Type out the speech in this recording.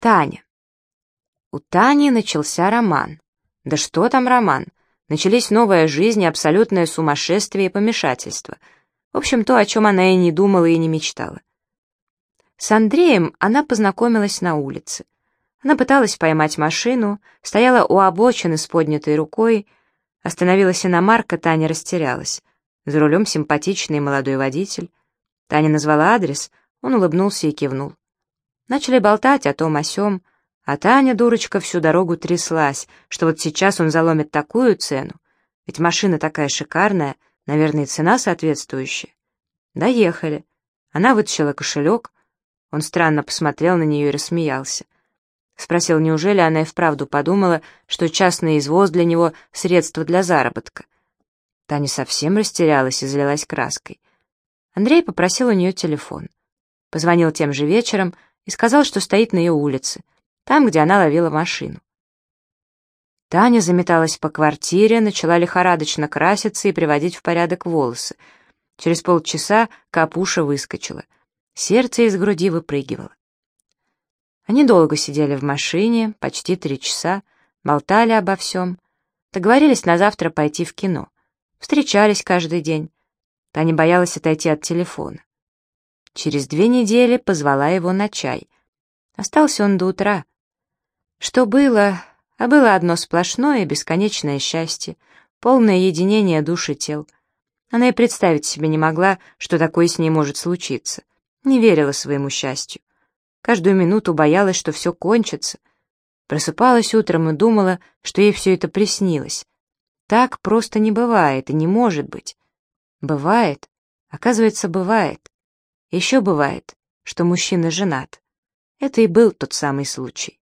Таня. У Тани начался роман. Да что там роман? Начались новая жизнь и абсолютное сумасшествие и помешательство. В общем, то, о чем она и не думала, и не мечтала. С Андреем она познакомилась на улице. Она пыталась поймать машину, стояла у обочины с поднятой рукой. Остановилась иномарка, Таня растерялась. За рулем симпатичный молодой водитель. Таня назвала адрес, он улыбнулся и кивнул. Начали болтать о том о сём, а Таня, дурочка, всю дорогу тряслась, что вот сейчас он заломит такую цену. Ведь машина такая шикарная, наверное, цена соответствующая. Доехали. Она вытащила кошелек. Он странно посмотрел на нее и рассмеялся. Спросил, неужели она и вправду подумала, что частный извоз для него — средство для заработка. Таня совсем растерялась и залилась краской. Андрей попросил у нее телефон. Позвонил тем же вечером — и сказал, что стоит на ее улице, там, где она ловила машину. Таня заметалась по квартире, начала лихорадочно краситься и приводить в порядок волосы. Через полчаса капуша выскочила. Сердце из груди выпрыгивало. Они долго сидели в машине, почти три часа, болтали обо всем. Договорились на завтра пойти в кино. Встречались каждый день. Таня боялась отойти от телефона. Через две недели позвала его на чай. Остался он до утра. Что было? А было одно сплошное бесконечное счастье, полное единение душ и тел. Она и представить себе не могла, что такое с ней может случиться. Не верила своему счастью. Каждую минуту боялась, что все кончится. Просыпалась утром и думала, что ей все это приснилось. Так просто не бывает и не может быть. Бывает. Оказывается, бывает. Еще бывает, что мужчина женат. Это и был тот самый случай.